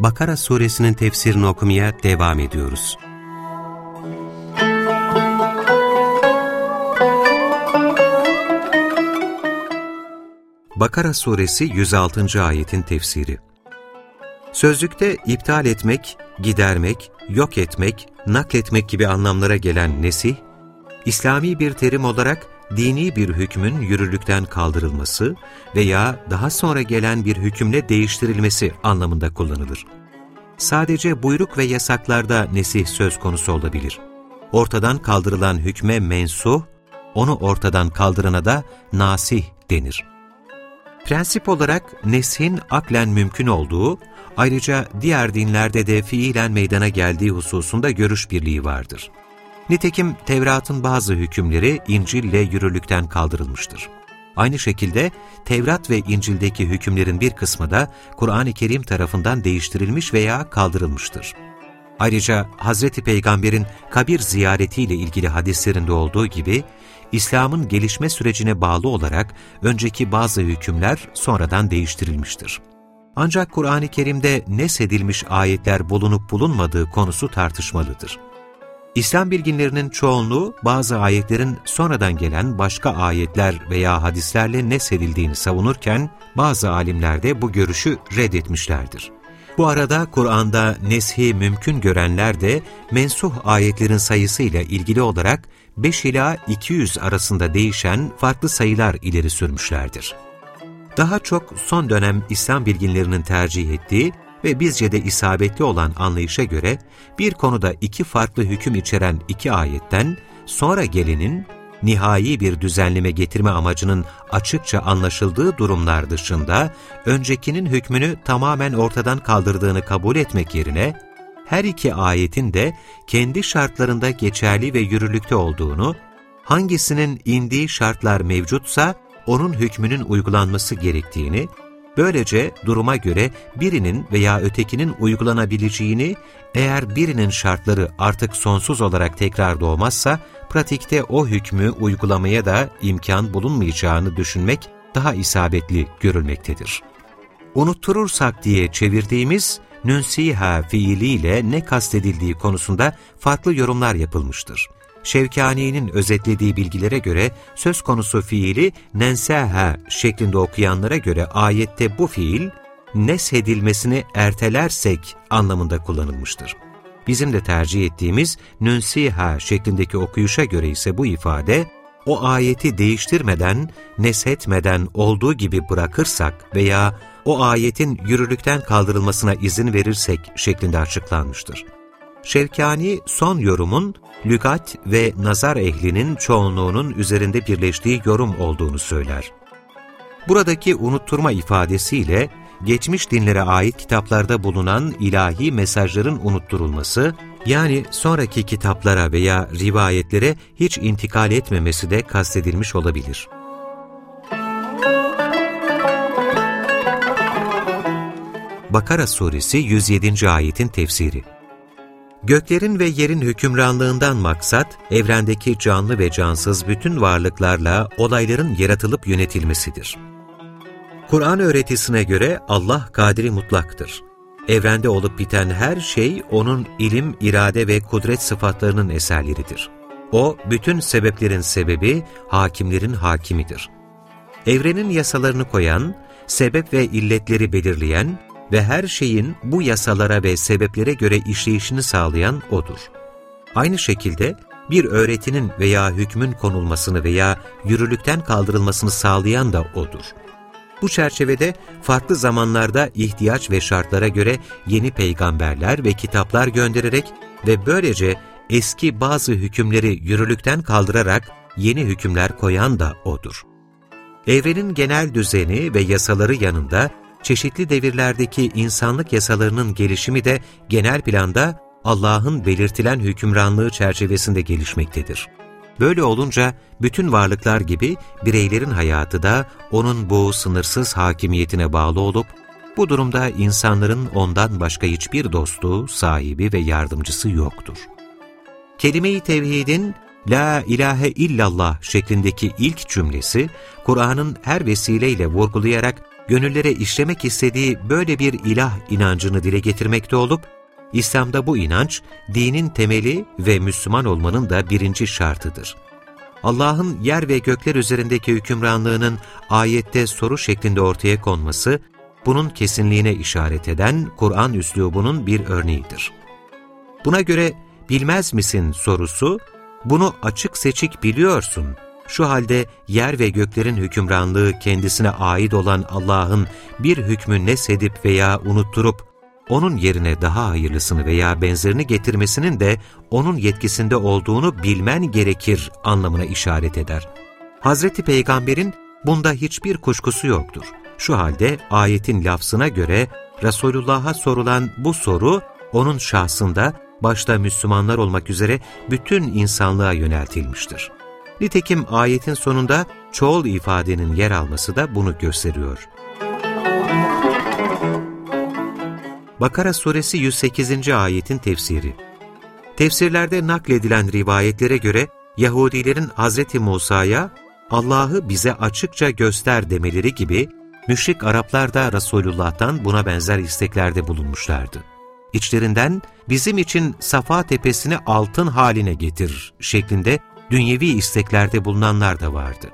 Bakara suresinin tefsirini okumaya devam ediyoruz. Bakara suresi 106. ayetin tefsiri Sözlükte iptal etmek, gidermek, yok etmek, nakletmek gibi anlamlara gelen nesih, İslami bir terim olarak dini bir hükmün yürürlükten kaldırılması veya daha sonra gelen bir hükümle değiştirilmesi anlamında kullanılır. Sadece buyruk ve yasaklarda nesih söz konusu olabilir. Ortadan kaldırılan hükme mensuh, onu ortadan kaldırana da nasih denir. Prensip olarak neshin aklen mümkün olduğu, ayrıca diğer dinlerde de fiilen meydana geldiği hususunda görüş birliği vardır. Nitekim Tevrat'ın bazı hükümleri İncil'le yürürlükten kaldırılmıştır. Aynı şekilde Tevrat ve İncil'deki hükümlerin bir kısmı da Kur'an-ı Kerim tarafından değiştirilmiş veya kaldırılmıştır. Ayrıca Hz. Peygamber'in kabir ziyaretiyle ilgili hadislerinde olduğu gibi, İslam'ın gelişme sürecine bağlı olarak önceki bazı hükümler sonradan değiştirilmiştir. Ancak Kur'an-ı Kerim'de nesedilmiş ayetler bulunup bulunmadığı konusu tartışmalıdır. İslam bilginlerinin çoğunluğu bazı ayetlerin sonradan gelen başka ayetler veya hadislerle nesedildiğini savunurken bazı alimler de bu görüşü reddetmişlerdir. Bu arada Kur'an'da neshi mümkün görenler de mensuh ayetlerin sayısıyla ilgili olarak 5 ila 200 arasında değişen farklı sayılar ileri sürmüşlerdir. Daha çok son dönem İslam bilginlerinin tercih ettiği ve bizce de isabetli olan anlayışa göre bir konuda iki farklı hüküm içeren iki ayetten sonra gelenin nihai bir düzenleme getirme amacının açıkça anlaşıldığı durumlar dışında öncekinin hükmünü tamamen ortadan kaldırdığını kabul etmek yerine her iki ayetin de kendi şartlarında geçerli ve yürürlükte olduğunu, hangisinin indiği şartlar mevcutsa onun hükmünün uygulanması gerektiğini Böylece duruma göre birinin veya ötekinin uygulanabileceğini, eğer birinin şartları artık sonsuz olarak tekrar doğmazsa, pratikte o hükmü uygulamaya da imkan bulunmayacağını düşünmek daha isabetli görülmektedir. Unutturursak diye çevirdiğimiz nünsiha fiiliyle ne kastedildiği konusunda farklı yorumlar yapılmıştır. Şevkani'nin özetlediği bilgilere göre söz konusu fiili nenseha şeklinde okuyanlara göre ayette bu fiil neshedilmesini ertelersek anlamında kullanılmıştır. Bizim de tercih ettiğimiz nünsiha şeklindeki okuyuşa göre ise bu ifade o ayeti değiştirmeden, neshetmeden olduğu gibi bırakırsak veya o ayetin yürürlükten kaldırılmasına izin verirsek şeklinde açıklanmıştır. Şevkani son yorumun lügat ve nazar ehlinin çoğunluğunun üzerinde birleştiği yorum olduğunu söyler. Buradaki unutturma ifadesiyle geçmiş dinlere ait kitaplarda bulunan ilahi mesajların unutturulması, yani sonraki kitaplara veya rivayetlere hiç intikal etmemesi de kastedilmiş olabilir. Bakara Suresi 107. ayetin tefsiri Göklerin ve yerin hükümranlığından maksat, evrendeki canlı ve cansız bütün varlıklarla olayların yaratılıp yönetilmesidir. Kur'an öğretisine göre Allah kadiri mutlaktır. Evrende olup biten her şey O'nun ilim, irade ve kudret sıfatlarının eserleridir. O, bütün sebeplerin sebebi, hakimlerin hakimidir. Evrenin yasalarını koyan, sebep ve illetleri belirleyen, ve her şeyin bu yasalara ve sebeplere göre işleyişini sağlayan O'dur. Aynı şekilde bir öğretinin veya hükmün konulmasını veya yürürlükten kaldırılmasını sağlayan da O'dur. Bu çerçevede farklı zamanlarda ihtiyaç ve şartlara göre yeni peygamberler ve kitaplar göndererek ve böylece eski bazı hükümleri yürürlükten kaldırarak yeni hükümler koyan da O'dur. Evrenin genel düzeni ve yasaları yanında çeşitli devirlerdeki insanlık yasalarının gelişimi de genel planda Allah'ın belirtilen hükümranlığı çerçevesinde gelişmektedir. Böyle olunca bütün varlıklar gibi bireylerin hayatı da onun bu sınırsız hakimiyetine bağlı olup, bu durumda insanların ondan başka hiçbir dostu, sahibi ve yardımcısı yoktur. Kelime-i Tevhid'in La ilahe illallah şeklindeki ilk cümlesi, Kur'an'ın her vesileyle vurgulayarak gönüllere işlemek istediği böyle bir ilah inancını dile getirmekte olup, İslam'da bu inanç, dinin temeli ve Müslüman olmanın da birinci şartıdır. Allah'ın yer ve gökler üzerindeki hükümranlığının ayette soru şeklinde ortaya konması, bunun kesinliğine işaret eden Kur'an üslubunun bir örneğidir. Buna göre bilmez misin sorusu, bunu açık seçik biliyorsun. Şu halde yer ve göklerin hükümranlığı kendisine ait olan Allah'ın bir hükmü nesedip veya unutturup, onun yerine daha hayırlısını veya benzerini getirmesinin de onun yetkisinde olduğunu bilmen gerekir anlamına işaret eder. Hazreti Peygamber'in bunda hiçbir kuşkusu yoktur. Şu halde ayetin lafzına göre Resulullah'a sorulan bu soru onun şahsında başta Müslümanlar olmak üzere bütün insanlığa yöneltilmiştir. Nitekim ayetin sonunda çoğul ifadenin yer alması da bunu gösteriyor. Bakara suresi 108. ayetin tefsiri Tefsirlerde nakledilen rivayetlere göre Yahudilerin Hz. Musa'ya Allah'ı bize açıkça göster demeleri gibi müşrik Araplar da Resulullah'tan buna benzer isteklerde bulunmuşlardı. İçlerinden bizim için Safa tepesini altın haline getir şeklinde dünyevi isteklerde bulunanlar da vardı.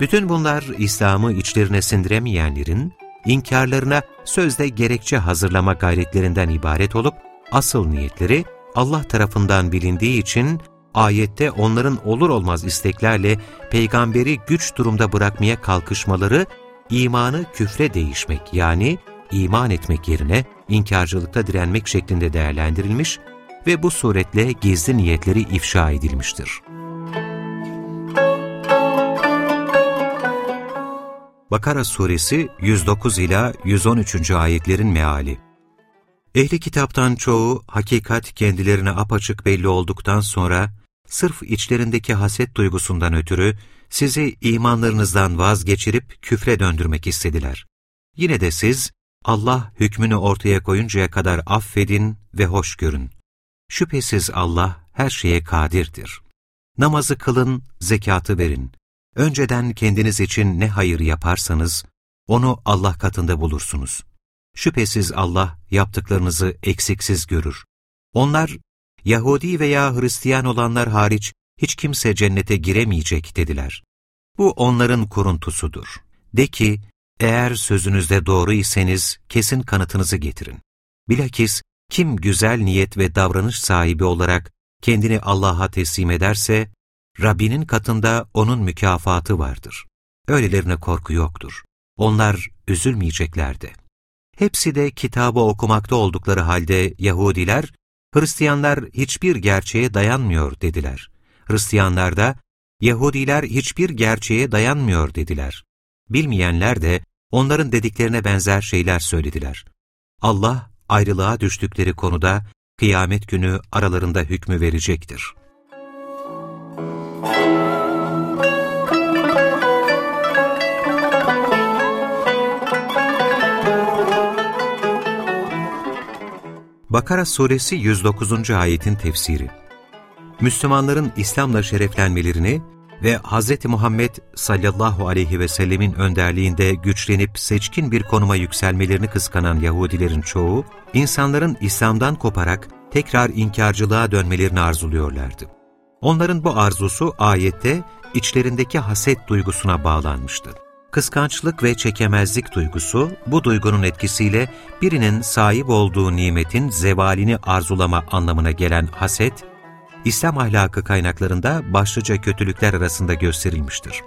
Bütün bunlar İslam'ı içlerine sindiremeyenlerin, inkarlarına sözde gerekçe hazırlama gayretlerinden ibaret olup, asıl niyetleri Allah tarafından bilindiği için ayette onların olur olmaz isteklerle peygamberi güç durumda bırakmaya kalkışmaları, imanı küfre değişmek yani iman etmek yerine inkarcılıkta direnmek şeklinde değerlendirilmiş ve bu suretle gizli niyetleri ifşa edilmiştir. Bakara suresi 109 ila 113. ayetlerin meali. Ehli kitaptan çoğu hakikat kendilerine apaçık belli olduktan sonra sırf içlerindeki haset duygusundan ötürü sizi imanlarınızdan vazgeçirip küfre döndürmek istediler. Yine de siz Allah hükmünü ortaya koyuncaya kadar affedin ve hoş görün. Şüphesiz Allah her şeye kadirdir. Namazı kılın, zekatı verin. Önceden kendiniz için ne hayır yaparsanız, onu Allah katında bulursunuz. Şüphesiz Allah yaptıklarınızı eksiksiz görür. Onlar, Yahudi veya Hristiyan olanlar hariç hiç kimse cennete giremeyecek dediler. Bu onların kuruntusudur. De ki, eğer sözünüzde doğru iseniz kesin kanıtınızı getirin. Bilakis kim güzel niyet ve davranış sahibi olarak kendini Allah'a teslim ederse, Rabbinin katında onun mükafatı vardır. Öylelerine korku yoktur. Onlar üzülmeyeceklerdi. Hepsi de kitabı okumakta oldukları halde Yahudiler, Hristiyanlar hiçbir gerçeğe dayanmıyor dediler. Hristiyanlar da, Yahudiler hiçbir gerçeğe dayanmıyor dediler. Bilmeyenler de onların dediklerine benzer şeyler söylediler. Allah ayrılığa düştükleri konuda kıyamet günü aralarında hükmü verecektir. Bakara suresi 109. ayetin tefsiri Müslümanların İslam'la şereflenmelerini ve Hz. Muhammed sallallahu aleyhi ve sellemin önderliğinde güçlenip seçkin bir konuma yükselmelerini kıskanan Yahudilerin çoğu, insanların İslam'dan koparak tekrar inkarcılığa dönmelerini arzuluyorlardı. Onların bu arzusu ayette içlerindeki haset duygusuna bağlanmıştı. Kıskançlık ve çekemezlik duygusu, bu duygunun etkisiyle birinin sahip olduğu nimetin zevalini arzulama anlamına gelen haset, İslam ahlakı kaynaklarında başlıca kötülükler arasında gösterilmiştir.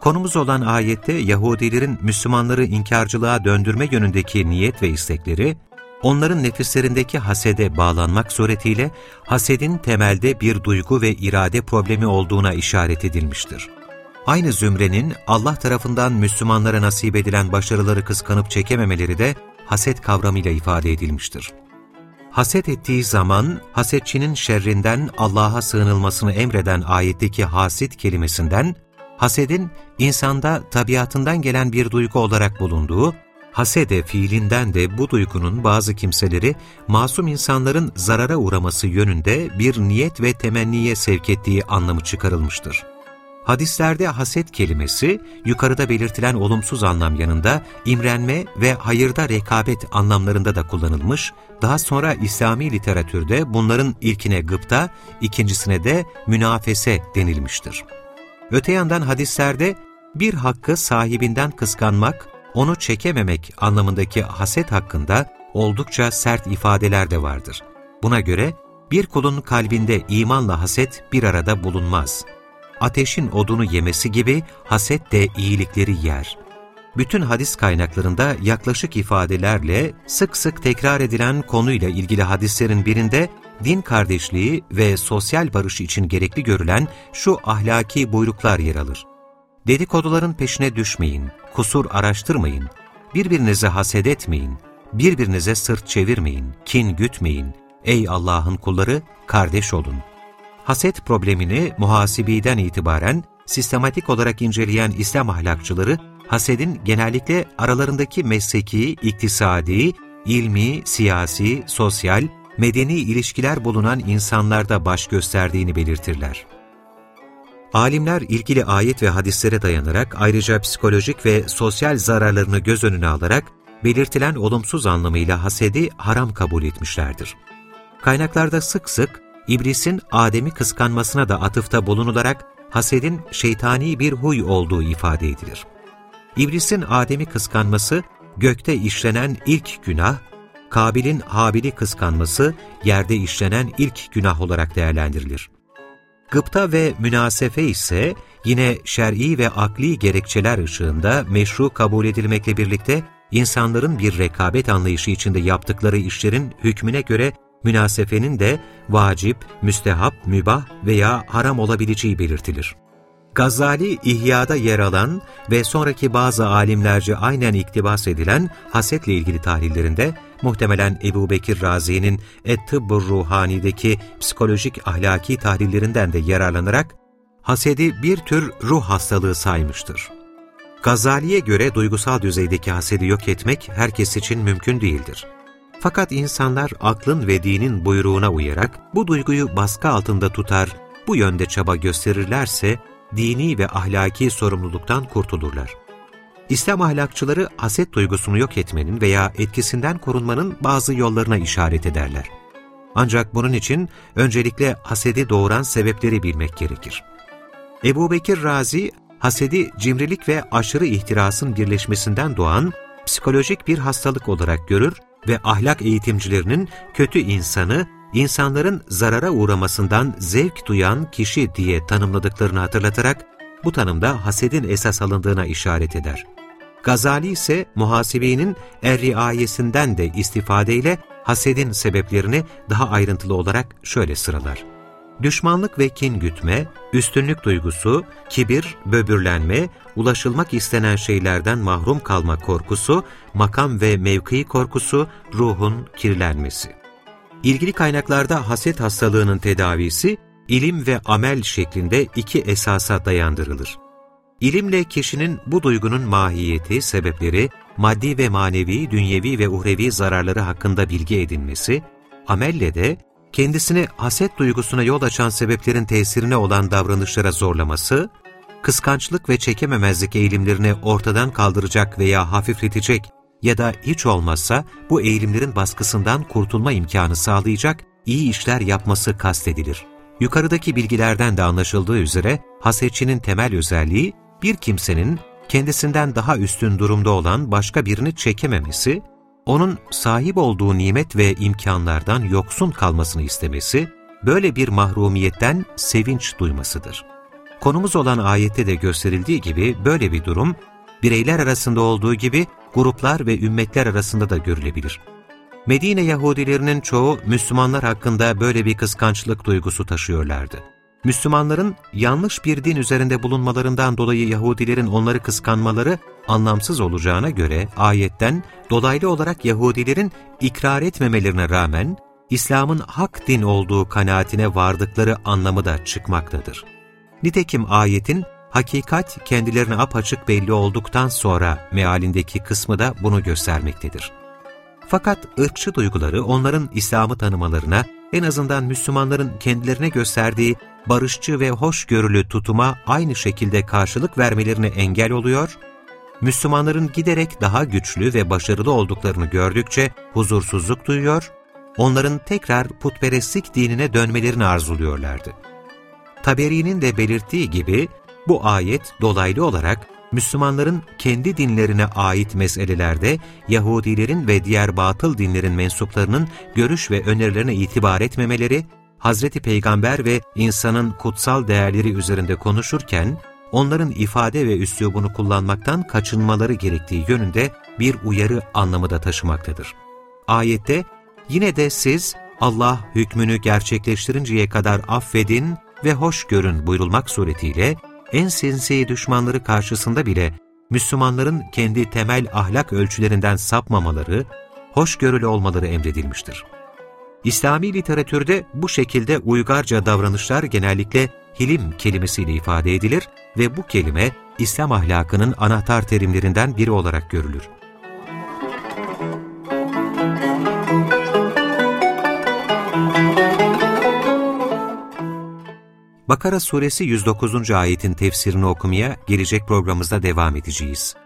Konumuz olan ayette Yahudilerin Müslümanları inkarcılığa döndürme yönündeki niyet ve istekleri, onların nefislerindeki hasede bağlanmak suretiyle hasedin temelde bir duygu ve irade problemi olduğuna işaret edilmiştir. Aynı zümrenin Allah tarafından Müslümanlara nasip edilen başarıları kıskanıp çekememeleri de haset kavramıyla ifade edilmiştir. Haset ettiği zaman, hasetçinin şerrinden Allah'a sığınılmasını emreden ayetteki hasit kelimesinden, hasedin insanda tabiatından gelen bir duygu olarak bulunduğu, hasede fiilinden de bu duygunun bazı kimseleri masum insanların zarara uğraması yönünde bir niyet ve temenniye sevk ettiği anlamı çıkarılmıştır. Hadislerde haset kelimesi, yukarıda belirtilen olumsuz anlam yanında imrenme ve hayırda rekabet anlamlarında da kullanılmış, daha sonra İslami literatürde bunların ilkine gıpta, ikincisine de münafese denilmiştir. Öte yandan hadislerde bir hakkı sahibinden kıskanmak, onu çekememek anlamındaki haset hakkında oldukça sert ifadeler de vardır. Buna göre bir kulun kalbinde imanla haset bir arada bulunmaz. Ateşin odunu yemesi gibi haset de iyilikleri yer. Bütün hadis kaynaklarında yaklaşık ifadelerle sık sık tekrar edilen konuyla ilgili hadislerin birinde din kardeşliği ve sosyal barış için gerekli görülen şu ahlaki buyruklar yer alır. Dedikoduların peşine düşmeyin, kusur araştırmayın, birbirinize haset etmeyin, birbirinize sırt çevirmeyin, kin gütmeyin, ey Allah'ın kulları kardeş olun. Haset problemini muhasibiden itibaren sistematik olarak inceleyen İslam ahlakçıları, hasedin genellikle aralarındaki mesleki, iktisadi, ilmi, siyasi, sosyal, medeni ilişkiler bulunan insanlarda baş gösterdiğini belirtirler. Alimler ilgili ayet ve hadislere dayanarak ayrıca psikolojik ve sosyal zararlarını göz önüne alarak belirtilen olumsuz anlamıyla hasedi haram kabul etmişlerdir. Kaynaklarda sık sık İblisin Adem'i kıskanmasına da atıfta bulunularak hasedin şeytani bir huy olduğu ifade edilir. İblisin Adem'i kıskanması gökte işlenen ilk günah, Kabil'in Habil'i kıskanması yerde işlenen ilk günah olarak değerlendirilir. Gıpta ve münasefe ise yine şer'i ve akli gerekçeler ışığında meşru kabul edilmekle birlikte insanların bir rekabet anlayışı içinde yaptıkları işlerin hükmüne göre münasefenin de vacip, müstehap, mübah veya haram olabileceği belirtilir. Gazali İhya'da yer alan ve sonraki bazı alimlerce aynen iktibas edilen hasetle ilgili tahlillerinde muhtemelen Ebu Bekir Razi'nin Et-Tıbbur Ruhani'deki psikolojik ahlaki tahlillerinden de yararlanarak hasedi bir tür ruh hastalığı saymıştır. Gazali'ye göre duygusal düzeydeki hasedi yok etmek herkes için mümkün değildir. Fakat insanlar aklın ve dinin buyruğuna uyarak bu duyguyu baskı altında tutar, bu yönde çaba gösterirlerse dini ve ahlaki sorumluluktan kurtulurlar. İslam ahlakçıları haset duygusunu yok etmenin veya etkisinden korunmanın bazı yollarına işaret ederler. Ancak bunun için öncelikle hasedi doğuran sebepleri bilmek gerekir. Ebu Bekir Razi, hasedi cimrilik ve aşırı ihtirasın birleşmesinden doğan psikolojik bir hastalık olarak görür ve ahlak eğitimcilerinin kötü insanı, insanların zarara uğramasından zevk duyan kişi diye tanımladıklarını hatırlatarak bu tanımda hasedin esas alındığına işaret eder. Gazali ise muhasebenin er-riayesinden de istifadeyle hasedin sebeplerini daha ayrıntılı olarak şöyle sıralar. Düşmanlık ve kin gütme, üstünlük duygusu, kibir, böbürlenme, ulaşılmak istenen şeylerden mahrum kalma korkusu, makam ve mevki korkusu, ruhun kirlenmesi. İlgili kaynaklarda haset hastalığının tedavisi, ilim ve amel şeklinde iki esasa dayandırılır. İlimle kişinin bu duygunun mahiyeti, sebepleri, maddi ve manevi, dünyevi ve uhrevi zararları hakkında bilgi edinmesi, amelle de kendisini haset duygusuna yol açan sebeplerin tesirine olan davranışlara zorlaması, kıskançlık ve çekememezlik eğilimlerini ortadan kaldıracak veya hafifletecek ya da hiç olmazsa bu eğilimlerin baskısından kurtulma imkanı sağlayacak iyi işler yapması kastedilir. Yukarıdaki bilgilerden de anlaşıldığı üzere hasetçinin temel özelliği bir kimsenin kendisinden daha üstün durumda olan başka birini çekememesi, onun sahip olduğu nimet ve imkanlardan yoksun kalmasını istemesi, böyle bir mahrumiyetten sevinç duymasıdır. Konumuz olan ayette de gösterildiği gibi böyle bir durum, bireyler arasında olduğu gibi gruplar ve ümmetler arasında da görülebilir. Medine Yahudilerinin çoğu Müslümanlar hakkında böyle bir kıskançlık duygusu taşıyorlardı. Müslümanların yanlış bir din üzerinde bulunmalarından dolayı Yahudilerin onları kıskanmaları anlamsız olacağına göre ayetten dolaylı olarak Yahudilerin ikrar etmemelerine rağmen İslam'ın hak din olduğu kanaatine vardıkları anlamı da çıkmaktadır. Nitekim ayetin hakikat kendilerine apaçık belli olduktan sonra mealindeki kısmı da bunu göstermektedir. Fakat ırkçı duyguları onların İslam'ı tanımalarına, en azından Müslümanların kendilerine gösterdiği barışçı ve hoşgörülü tutuma aynı şekilde karşılık vermelerine engel oluyor, Müslümanların giderek daha güçlü ve başarılı olduklarını gördükçe huzursuzluk duyuyor, onların tekrar putperestlik dinine dönmelerini arzuluyorlardı. Taberi'nin de belirttiği gibi, bu ayet dolaylı olarak Müslümanların kendi dinlerine ait meselelerde Yahudilerin ve diğer batıl dinlerin mensuplarının görüş ve önerilerine itibar etmemeleri, Hazreti Peygamber ve insanın kutsal değerleri üzerinde konuşurken, onların ifade ve üslubunu kullanmaktan kaçınmaları gerektiği yönünde bir uyarı anlamı da taşımaktadır. Ayette, yine de siz Allah hükmünü gerçekleştirinceye kadar affedin ve hoş görün buyurulmak suretiyle, en sinsi düşmanları karşısında bile Müslümanların kendi temel ahlak ölçülerinden sapmamaları, hoşgörülü olmaları emredilmiştir. İslami literatürde bu şekilde uygarca davranışlar genellikle hilim kelimesiyle ifade edilir ve bu kelime İslam ahlakının anahtar terimlerinden biri olarak görülür. Bakara suresi 109. ayetin tefsirini okumaya gelecek programımızda devam edeceğiz.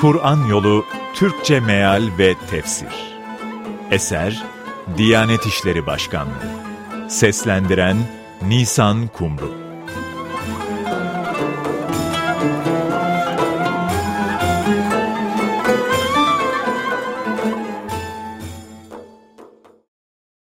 Kur'an Yolu Türkçe Meal ve Tefsir Eser Diyanet İşleri Başkanlığı Seslendiren Nisan Kumru